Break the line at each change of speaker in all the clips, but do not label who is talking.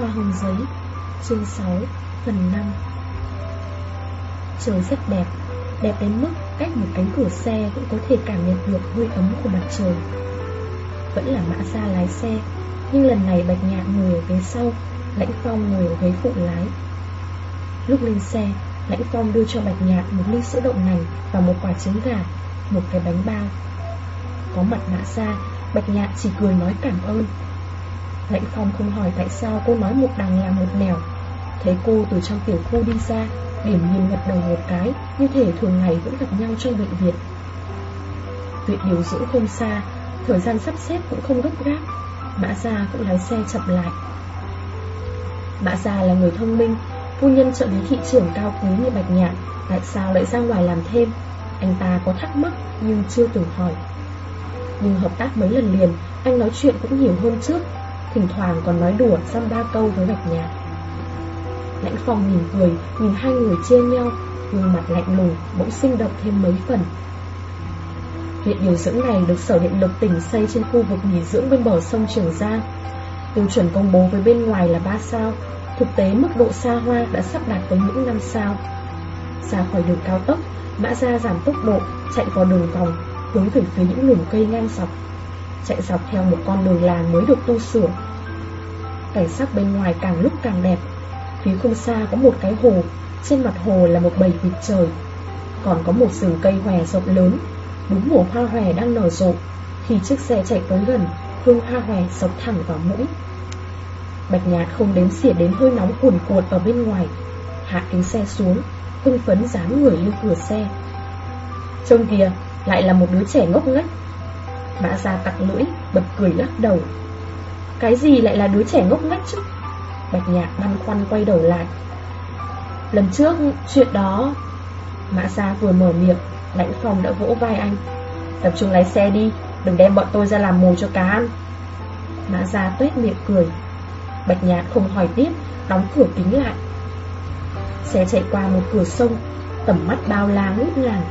hoa hồng giấy, Chương 6 Phần 5 Trời rất đẹp Đẹp đến mức cách một cánh cửa xe Cũng có thể cảm nhận được hơi ấm của mặt trời. Vẫn là mã ra lái xe, Nhưng lần này Bạch Nhạc ngồi ở ghế sau, Lãnh Phong ngồi ở ghế phụ lái. Lúc lên xe, Lãnh Phong đưa cho Bạch Nhạc một ly sữa đậu nành Và một quả trứng gà, Một cái bánh bao. Có mặt mã ra Bạch Nhạc chỉ cười nói cảm ơn. Lãnh Phong không hỏi tại sao cô nói một đằng là một nẻo. Thấy cô từ trong tiểu khu đi ra Điểm nhìn gật đầu một cái, Như thể thường ngày vẫn gặp nhau trong bệnh viện. Tuyệt điều dưỡng không xa, Thời gian sắp xếp cũng không gấp gáp Mã Gia cũng lái xe chậm lại. Mã Gia là người thông minh, Phu nhân trợ lý thị trưởng cao quý như Bạch Nhạn, Tại sao lại ra ngoài làm thêm? Anh ta có thắc mắc nhưng chưa từng hỏi. Nhưng hợp tác mấy lần liền, Anh nói chuyện cũng nhiều hơn trước Thỉnh thoảng còn nói đùa dăm ba câu với Bạch Nhạc. Lãnh Phong nhìn cười, Nhìn hai người chia nhau, Gương mặt lạnh lùng, bỗng sinh động thêm mấy phần. Viện điều dưỡng này được Sở Điện lực tỉnh xây trên khu vực nghỉ dưỡng bên bờ sông Trường Giang. Tiêu chuẩn công bố với bên ngoài là 3 sao, Thực tế mức độ xa hoa đã sắp đạt tới những năm sao. Ra khỏi đường cao tốc, Mã ra giảm tốc độ, Chạy vào đường vòng, Hướng về phía những lùm cây ngang dọc. Chạy dọc theo một con đường làng mới được tu sửa. Cảnh sắc bên ngoài càng lúc càng đẹp, Phía không xa có một cái hồ, Trên mặt hồ là một bầy vịt trời. Còn có một rừng cây hòe rộng lớn, Đúng mùa hoa hòe đang nở rộ, Khi chiếc xe chạy tới gần, Hương hoa hòe sọc thẳng vào mũi. Bạch nhạt không đếm xỉa đến hơi nóng cuồn cuộn ở bên ngoài, Hạ kính xe xuống, Hưng phấn dán người lên cửa xe. Trông kìa, Lại là một đứa trẻ ngốc nghếch Mã già tặc lưỡi Bật cười lắc đầu. Cái gì lại là đứa trẻ ngốc nghếch chứ? Bạch nhạc băn khoăn quay đầu lại. Lần trước chuyện đó, Mã Sa vừa mở miệng, Lãnh phòng đã vỗ vai anh. Tập trung lái xe đi, Đừng đem bọn tôi ra làm mù cho cá ăn. Mã Sa tuét miệng cười. Bạch nhạc không hỏi tiếp, Đóng cửa kính lại. Xe chạy qua một cửa sông, Tầm mắt bao la ngút ngàn.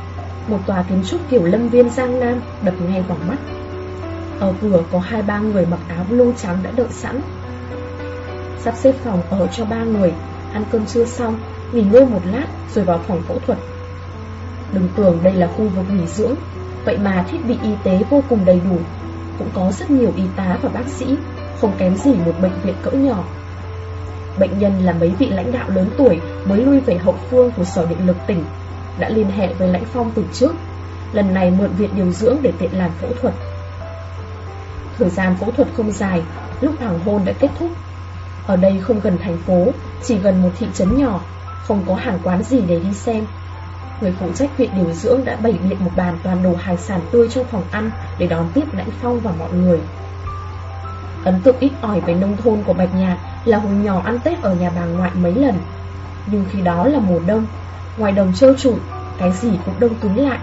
Một tòa kiến trúc kiểu lâm viên Giang Nam Đập ngay vào mắt. Ở cửa có hai ba người mặc áo blue trắng đã đợi sẵn. Sắp xếp phòng ở cho ba người, Ăn cơm trưa xong, Nghỉ ngơi một lát rồi vào phòng phẫu thuật. Đừng tưởng đây là khu vực nghỉ dưỡng, Vậy mà thiết bị y tế vô cùng đầy đủ. Cũng có rất nhiều y tá và bác sĩ, Không kém gì một bệnh viện cỡ nhỏ. Bệnh nhân là mấy vị lãnh đạo lớn tuổi Mới lui về hậu phương của Sở Điện lực tỉnh. Đã liên hệ với Lãnh Phong từ trước. Lần này mượn viện điều dưỡng để tiện làm phẫu thuật. Thời gian phẫu thuật không dài, Lúc hoàng hôn đã kết thúc. Ở đây không gần thành phố, Chỉ gần một thị trấn nhỏ, Không có hàng quán gì để đi xem. Người phụ trách viện điều dưỡng đã bày biện một bàn toàn đồ hải sản tươi trong phòng ăn Để đón tiếp Lãnh Phong và mọi người. Ấn tượng ít ỏi về nông thôn của Bạch Nhạc Là hồi nhỏ ăn Tết ở nhà bà ngoại mấy lần. Nhưng khi đó là mùa đông Ngoài đồng trơ trụi Cái gì cũng đông cứng lại.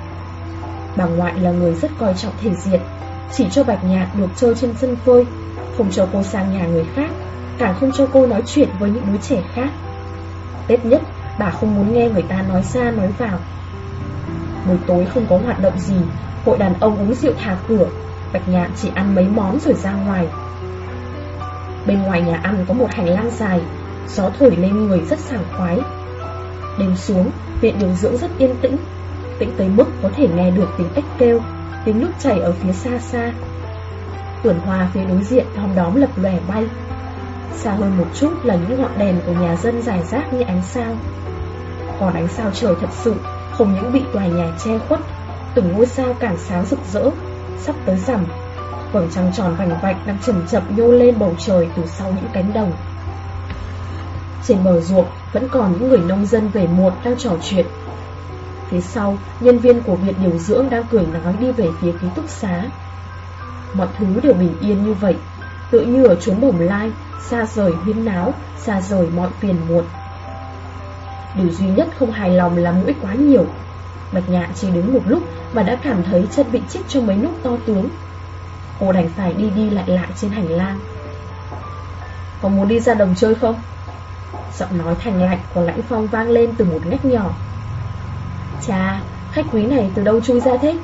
Bà ngoại là người rất coi trọng thể diện, Chỉ cho Bạch Nhạc được chơi trên sân phơi, Không cho cô sang nhà người khác, Càng không cho cô nói chuyện với những đứa trẻ khác. Tết nhất, Bà không muốn nghe người ta nói xa nói vào. Buổi tối không có hoạt động gì, Hội đàn ông uống rượu thả cửa, Bạch nhạn chỉ ăn mấy món rồi ra ngoài. Bên ngoài nhà ăn có một hành lang dài, Gió thổi lên người rất sảng khoái. Đêm xuống Viện điều dưỡng rất yên tĩnh Tĩnh tới mức có thể nghe được tiếng ếch kêu, Tiếng nước chảy ở phía xa xa. Tuần hoa phía đối diện Đom đóm lập lòe bay. Xa hơn một chút là những ngọn đèn của nhà dân dài rác như ánh sao. Còn ánh sao trời thật sự, Không những bị tòa nhà che khuất, Từng ngôi sao cản sáng rực rỡ, Sắp tới rằm. Vầng trăng tròn vành vạch đang chầm chậm nhô lên bầu trời từ sau những cánh đồng. Trên bờ ruộng vẫn còn những người nông dân về muộn đang trò chuyện Phía sau, nhân viên của viện điều dưỡng đang cười nói đi về phía ký túc xá Mọi thứ đều bình yên như vậy Tự như ở chốn bồng lai xa rời huyên náo, xa rời mọi phiền muộn. Điều duy nhất không hài lòng là mũi quá nhiều. Bạch nhạn chỉ đứng một lúc mà đã cảm thấy chân bị chích trong mấy nút to tướng. Cô đành phải đi đi lại lại trên hành lang. Có muốn đi ra đồng chơi không? Giọng nói thành lạnh của lãnh phong vang lên từ một ngách nhỏ. Chà, khách quý này từ đâu chui ra thế?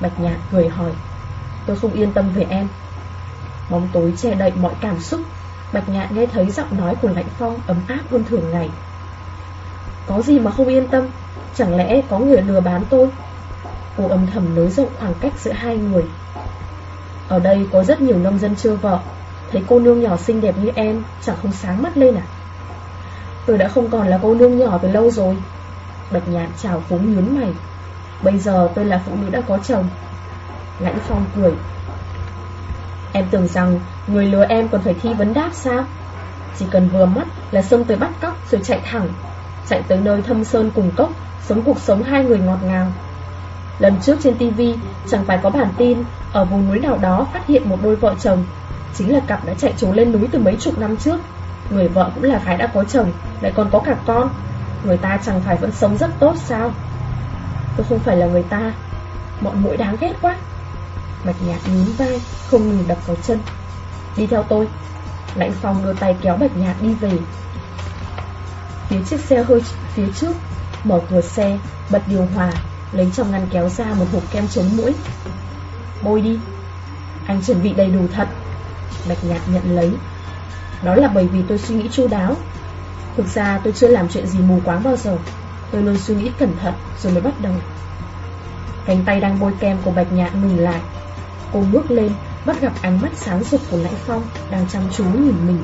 Bạch nhạn cười hỏi. Tôi không yên tâm về em. Bóng tối che đậy mọi cảm xúc Bạch Nhạn nghe thấy giọng nói của Lãnh Phong ấm áp hơn thường ngày. Có gì mà không yên tâm? Chẳng lẽ có người lừa bán tôi? Cô âm thầm nới rộng khoảng cách giữa hai người. Ở đây có rất nhiều nông dân chưa vợ. Thấy cô nương nhỏ xinh đẹp như em Chẳng không sáng mắt lên à? Tôi đã không còn là cô nương nhỏ từ lâu rồi. Bạch nhạn chào phúng nhún mày. Bây giờ tôi là phụ nữ đã có chồng. Lãnh phong cười. Em tưởng rằng Người lừa em còn phải thi vấn đáp sao? Chỉ cần vừa mắt là xông tới bắt cóc Rồi chạy thẳng. Chạy tới nơi thâm sơn cùng cốc, Sống cuộc sống hai người ngọt ngào. Lần trước trên tivi chẳng phải có bản tin, Ở vùng núi nào đó phát hiện một đôi vợ chồng. Chính là cặp đã chạy trốn lên núi từ mấy chục năm trước. Người vợ cũng là phải đã có chồng, Lại còn có cả con. Người ta chẳng phải vẫn sống rất tốt sao? Tôi không phải là người ta. Bọn mũi đáng ghét quá. Bạch nhạc nhún vai, Không ngừng đập vào chân. Đi theo tôi. Lãnh phong đưa tay kéo bạch nhạc đi về. Phía chiếc xe hơi phía trước, Mở cửa xe, Bật điều hòa, Lấy trong ngăn kéo ra một hộp kem chống mũi. Bôi đi. Anh chuẩn bị đầy đủ thật. Bạch nhạc nhận lấy. Đó là bởi vì tôi suy nghĩ chu đáo. Thực ra tôi chưa làm chuyện gì mù quáng bao giờ. Tôi luôn suy nghĩ cẩn thận Rồi mới bắt đầu. Cánh tay đang bôi kem của Bạch Nhạn ngừng lại. Cô bước lên, Bắt gặp ánh mắt sáng rực của Lãnh Phong Đang chăm chú nhìn mình.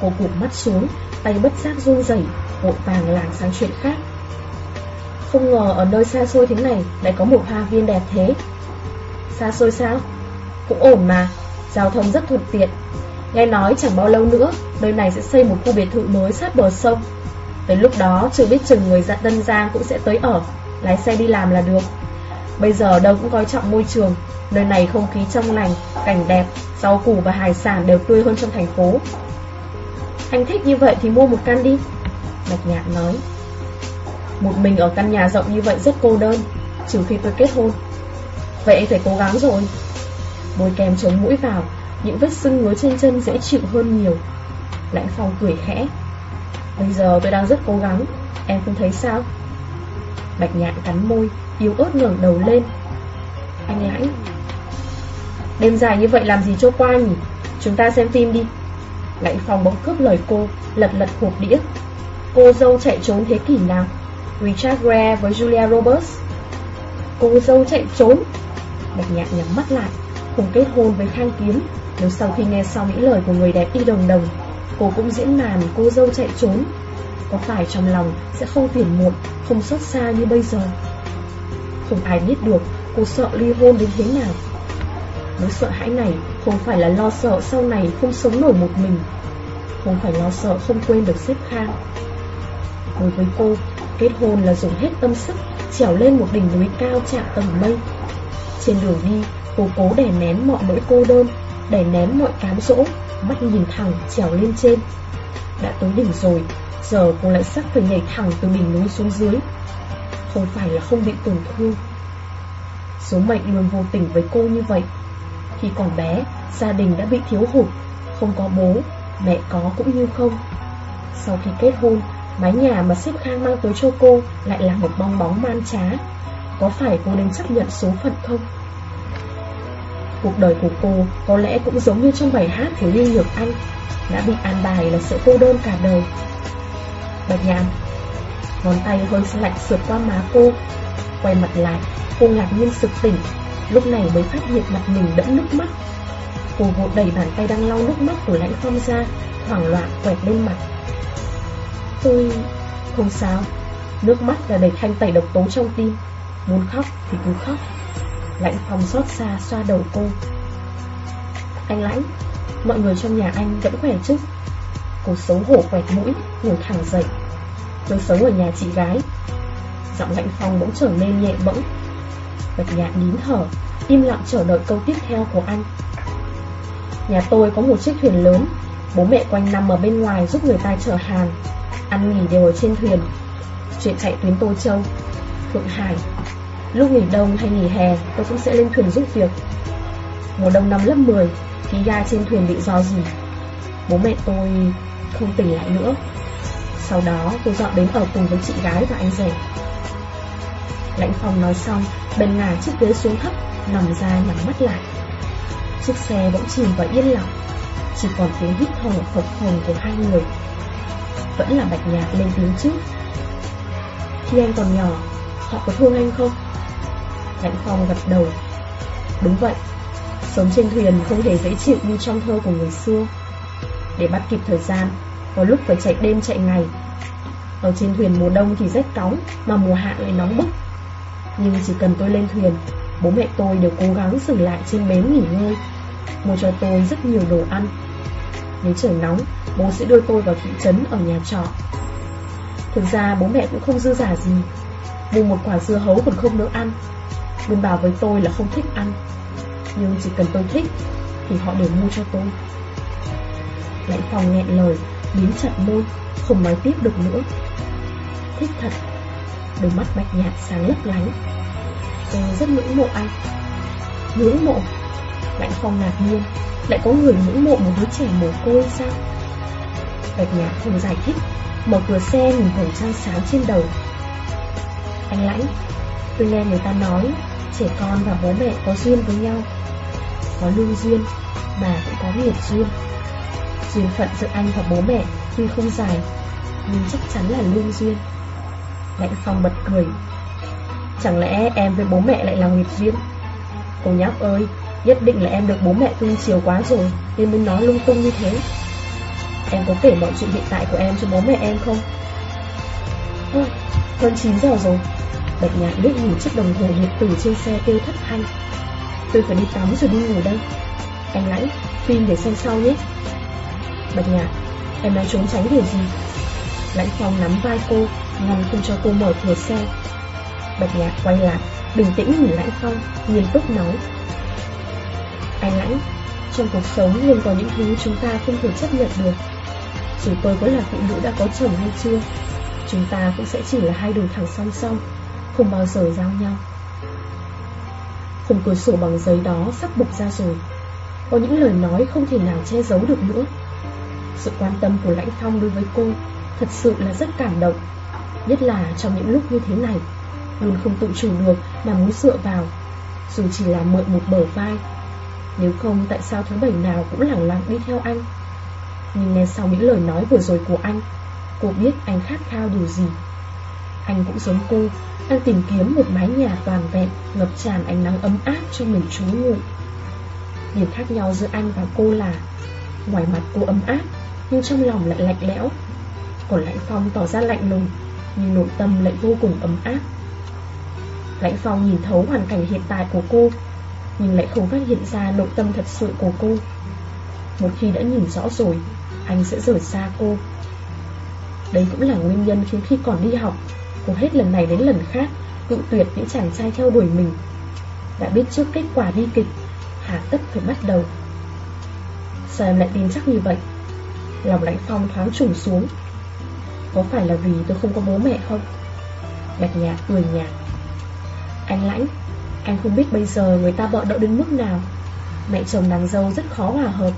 Cô cụp mắt xuống, Tay bất giác run rẩy, Vội vàng làng sang chuyện khác. Không ngờ ở nơi xa xôi thế này Lại có một hoa viên đẹp thế. Xa xôi sao? Cũng ổn mà, Giao thông rất thuận tiện. Nghe nói chẳng bao lâu nữa Nơi này sẽ xây một khu biệt thự mới sát bờ sông. Tới lúc đó chưa biết chừng người dân Tân Giang cũng sẽ tới ở Lái xe đi làm là được. Bây giờ đâu cũng coi trọng môi trường Nơi này không khí trong lành, cảnh đẹp Rau củ và hải sản đều tươi hơn trong thành phố. Anh thích như vậy thì mua một căn đi Bạch Nhạc nói. Một mình ở căn nhà rộng như vậy rất cô đơn Trừ khi tôi kết hôn. Vậy phải cố gắng rồi. Bôi kem chống mũi vào những vết sưng ngứa trên chân dễ chịu hơn nhiều. Lãnh Phong cười khẽ. Bây giờ tôi đang rất cố gắng, Em không thấy sao? Bạch nhạn cắn môi, Yếu ớt ngẩng đầu lên. Anh lãnh. Đêm dài như vậy làm gì cho qua nhỉ? Chúng ta xem phim đi. Lãnh Phong bỗng cướp lời cô, Lật lật hộp đĩa. Cô dâu chạy trốn thế kỷ nào? Richard Gere với Julia Roberts. Cô dâu chạy trốn? Bạch nhạn nhắm mắt lại, Cùng kết hôn với Khang Kiếm. Nếu sau khi nghe xong những lời của người đẹp y đồng đồng, Cô cũng diễn màn cô dâu chạy trốn, Có phải trong lòng sẽ không phiền muộn, Không xót xa như bây giờ? Không ai biết được Cô sợ ly hôn đến thế nào. Nỗi sợ hãi này Không phải là lo sợ sau này không sống nổi một mình, Không phải lo sợ không quên được xếp khang Đối với cô, Kết hôn là dùng hết tâm sức, Trèo lên một đỉnh núi cao chạm tầng mây. Trên đường đi, Cô cố đè nén mọi nỗi cô đơn. Đè nén mọi cám dỗ, Mắt nhìn thẳng trèo lên trên. Đã tới đỉnh rồi, Giờ cô lại sắp phải nhảy thẳng từ đỉnh núi xuống dưới. Không phải là không bị tổn thương. Số mệnh luôn vô tình với cô như vậy. Khi còn bé, Gia đình đã bị thiếu hụt, Không có bố, Mẹ có cũng như không. Sau khi kết hôn, Mái nhà mà xếp khang mang tới cho cô Lại là một bong bóng man trá. Có phải cô nên chấp nhận số phận không? Cuộc đời của cô có lẽ cũng giống như trong bài hát của Lưu Nhược Anh, Đã bị an bài là sự cô đơn cả đời. Bạch nhàn Ngón tay hơi lạnh sượt qua má cô, Quay mặt lại, Cô ngạc nhiên sực tỉnh, Lúc này mới phát hiện mặt mình đẫm nước mắt. Cô vội đẩy bàn tay đang lau nước mắt của lãnh phong ra, Hoảng loạn quẹt lên mặt. Tôi... không sao, Nước mắt là để thanh tẩy độc tố trong tim, Muốn khóc thì cứ khóc. Lãnh phong xót xa xoa đầu cô. Anh Lãnh, Mọi người trong nhà anh vẫn khỏe chứ? Cô xấu hổ quẹt mũi, Ngồi thẳng dậy. Tôi sống ở nhà chị gái. Giọng lãnh phong bỗng trở nên nhẹ bỗng Bạch nhạc nín thở, Im lặng chờ đợi câu tiếp theo của anh. Nhà tôi có một chiếc thuyền lớn. Bố mẹ quanh năm ở bên ngoài giúp người ta chở hàng. Ăn nghỉ đều ở trên thuyền. Chuyện chạy tuyến Tô Châu, Thượng Hải. Lúc nghỉ đông hay nghỉ hè, tôi cũng sẽ lên thuyền giúp việc. Mùa đông năm lớp 10 Thì ga trên thuyền bị do gì Bố mẹ tôi không tỉnh lại nữa. Sau đó, tôi dọn đến ở cùng với chị gái và anh rể. Lãnh phòng nói xong, Bèn ngả chiếc ghế xuống thấp, Nằm ra nhắm mắt lại. Chiếc xe bỗng chìm vào yên lặng, Chỉ còn tiếng hít thở phập phồng của hai người. Vẫn là bạch nhạc lên tiếng trước. Khi anh còn nhỏ, Họ có thương anh không? Lãnh Phong gật đầu. Đúng vậy, Sống trên thuyền không hề dễ chịu như trong thơ của người xưa. Để bắt kịp thời gian, Có lúc phải chạy đêm chạy ngày. Ở trên thuyền mùa đông thì rét cóng, Mà mùa hạ lại nóng bức. Nhưng chỉ cần tôi lên thuyền, Bố mẹ tôi đều cố gắng dừng lại trên bến nghỉ ngơi, Mua cho tôi rất nhiều đồ ăn. Nếu trời nóng, Bố sẽ đưa tôi vào thị trấn ở nhà trọ. Thực ra bố mẹ cũng không dư giả gì, Mua một quả dưa hấu còn không nỡ ăn. Luôn bảo với tôi là không thích ăn, Nhưng chỉ cần tôi thích Thì họ đều mua cho tôi. Lãnh phòng nghẹn lời, Biến chặt môi, Không nói tiếp được nữa. Thích thật, Đôi mắt bạch nhạt sáng lấp lánh. Tôi rất ngưỡng mộ anh. Ngưỡng mộ? Lãnh phong ngạc nhiên. Lại có người ngưỡng mộ một đứa trẻ mồ côi sao? Bạch nhạt không giải thích, Mở cửa xe nhìn vầng trăng sáng trên đầu. Anh Lãnh, Tôi nghe người ta nói Trẻ con và bố mẹ có duyên với nhau Có lương duyên Mà cũng có nghiệp duyên. Duyên phận giữa anh và bố mẹ Tuy không dài Nhưng chắc chắn là lương duyên. Lãnh Phong bật cười. Chẳng lẽ em với bố mẹ lại là nghiệp duyên? Cô nhóc ơi Nhất định là em được bố mẹ cưng chiều quá rồi Nên mới nói lung tung như thế. Em có kể mọi chuyện hiện tại của em cho bố mẹ em không? Ôi, Hơn 9 giờ rồi. Bạch nhạc biết nhìn chiếc đồng hồ điện tử trên xe kêu thất thanh. Tôi phải đi tắm rồi đi ngủ đây. Anh lãnh, Phim để xem sau nhé. Bạch nhạc, Em đang trốn tránh điều gì? Lãnh phong nắm vai cô Ngăn không cho cô mở cửa xe. Bạch nhạc quay lại, Bình tĩnh nhìn Lãnh Phong, Nghiêm túc nói. Anh Lãnh, Trong cuộc sống luôn có những thứ chúng ta không thể chấp nhận được. Dù tôi có là phụ nữ đã có chồng hay chưa, Chúng ta cũng sẽ chỉ là hai đường thẳng song song. Không bao giờ giao nhau. Khung cửa sổ bằng giấy đó sắp bục ra rồi. Có những lời nói không thể nào che giấu được nữa. Sự quan tâm của Lãnh Phong đối với cô Thật sự là rất cảm động, Nhất là trong những lúc như thế này. Luôn không tự chủ được mà muốn dựa vào, Dù chỉ là mượn một bờ vai. Nếu không, tại sao thứ bảy nào cũng lẳng lặng đi theo anh? Nhưng nghe sau những lời nói vừa rồi của anh, Cô biết anh khát khao điều gì. Anh cũng giống cô, Đang tìm kiếm một mái nhà toàn vẹn, Ngập tràn ánh nắng ấm áp cho mình trú ngụ. Điểm khác nhau giữa anh và cô là, Ngoài mặt cô ấm áp, Nhưng trong lòng lại lạnh lẽo. Còn Lãnh Phong tỏ ra lạnh lùng, Nhưng nội tâm lại vô cùng ấm áp. Lãnh Phong nhìn thấu hoàn cảnh hiện tại của cô, Nhưng lại không phát hiện ra nội tâm thật sự của cô. Một khi đã nhìn rõ rồi, Anh sẽ rời xa cô. Đấy cũng là nguyên nhân khiến khi còn đi học Cô hết lần này đến lần khác, Cự tuyệt những chàng trai theo đuổi mình. Đã biết trước kết quả bi kịch, Hà tất phải bắt đầu. Sao em lại tin chắc như vậy? Lòng lãnh phong thoáng trùng xuống. Có phải là vì tôi không có bố mẹ không? Bạch nhạc cười nhạt. Anh Lãnh, Anh không biết bây giờ người ta bợ đỡ đến mức nào. Mẹ chồng nàng dâu rất khó hòa hợp.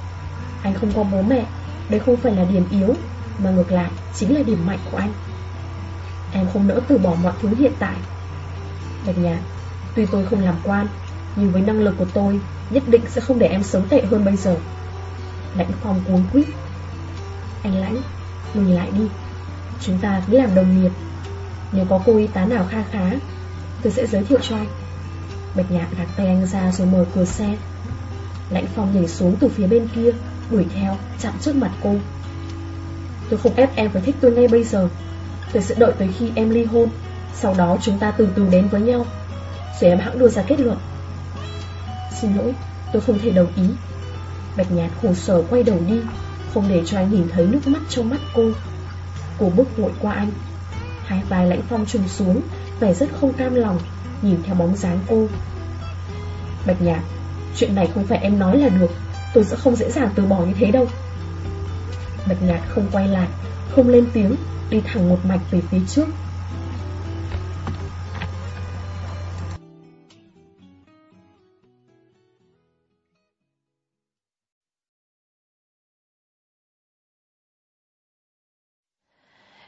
Anh không có bố mẹ, Đây không phải là điểm yếu, Mà ngược lại chính là điểm mạnh của anh. Em không nỡ từ bỏ mọi thứ hiện tại. Bạch nhạc Tuy tôi không làm quan Nhưng với năng lực của tôi Nhất định sẽ không để em sống tệ hơn bây giờ. Lãnh phong cuốn quýt. Anh Lãnh Lùi lại đi. Chúng ta cứ làm đồng nghiệp. Nếu có cô y tá nào kha khá Tôi sẽ giới thiệu cho anh. Bạch nhạc gạt tay anh ra rồi mở cửa xe. Lãnh phong nhảy xuống từ phía bên kia Đuổi theo, chặn trước mặt cô. Tôi không ép em phải thích tôi ngay bây giờ. Tôi sẽ đợi tới khi em ly hôn. Sau đó chúng ta từ từ đến với nhau. Rồi em hãng đưa ra kết luận. Xin lỗi, tôi không thể đồng ý. Bạch nhạt khổ sở quay đầu đi Không để cho anh nhìn thấy nước mắt trong mắt cô. Cô bước vội qua anh. Hai vai lãnh phong trùng xuống vẻ rất không cam lòng Nhìn theo bóng dáng cô. Bạch nhạt, Chuyện này không phải em nói là được. Tôi sẽ không dễ dàng từ bỏ như thế đâu. Bạch nhạt không quay lại Không lên tiếng. đi thẳng một mạch về phía trước.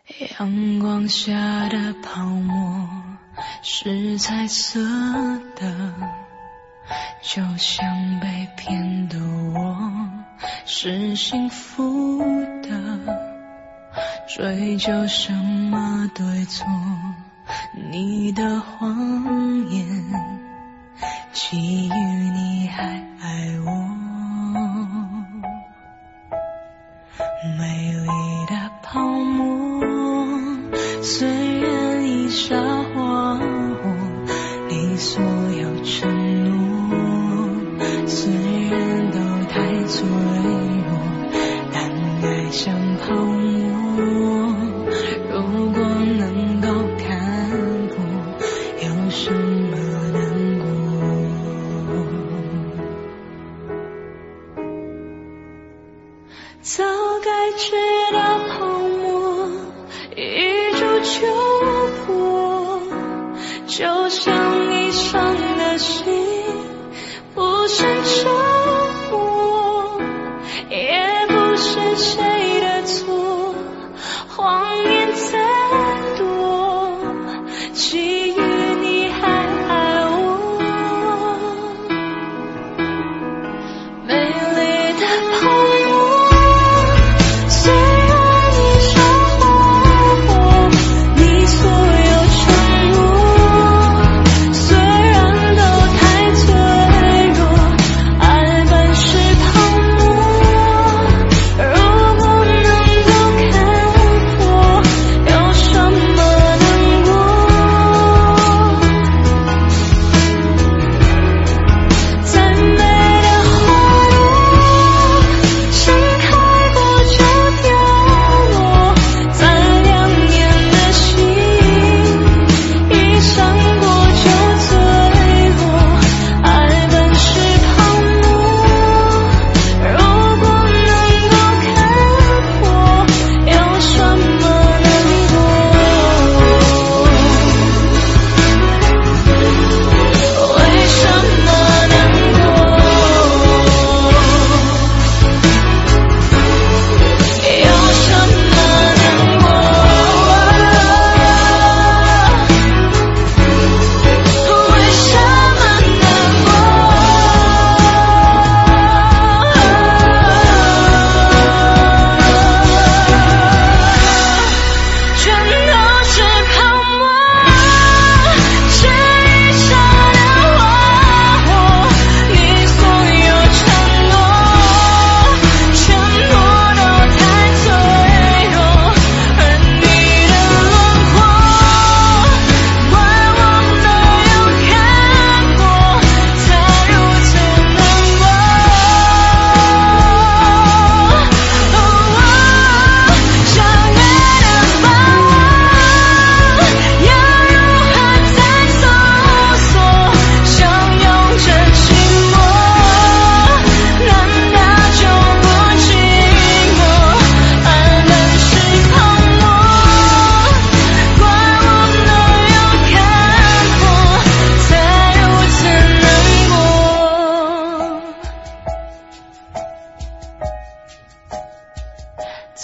Yang 追究什么对错，你的谎言，基于你还爱我。美丽的泡沫，虽然已沙化我，你所有承诺，虽然都太脆弱，但爱像泡沫。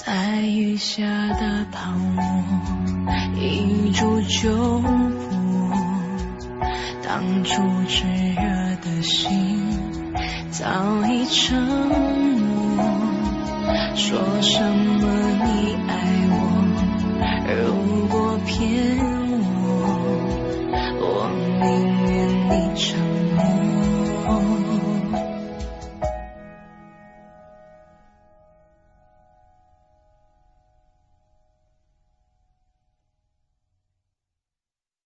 在雨下的泡沫一触就破当初炽热的心早已沉没说什么